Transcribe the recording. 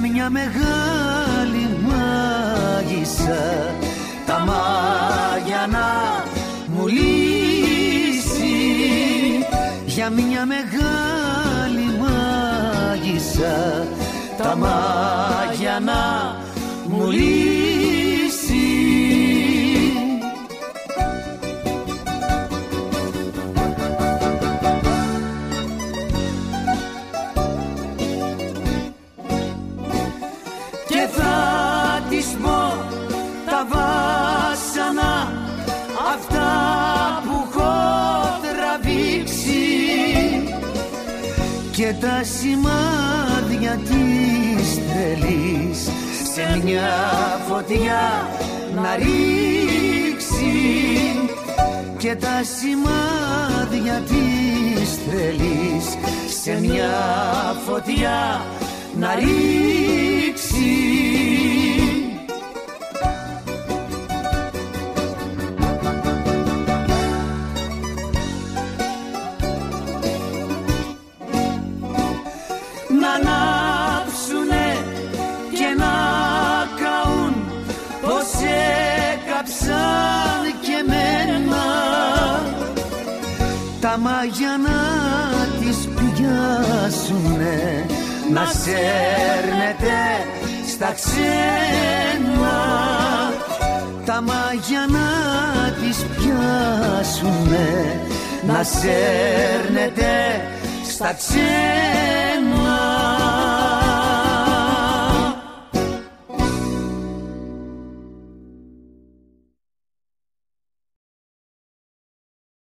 μια μεγάλη μάγισσα. Τα μάγια να μου λύσει. Για μια μεγάλη μάγισσα. Τα μάγια να μου λύσει της πω τα βάσανα αυτά που έχω τραβήξει. Και τα σημάδια της τρελής σε μια φωτιά να ρίξει. Και τα σημάδια της τρελής σε μια φωτιά να ρίξει τα μάγια να τις πιάσουνε να σέρνετε στα ξένα τα μάγια να τις πιάσουνε να σέρνετε στα ξένα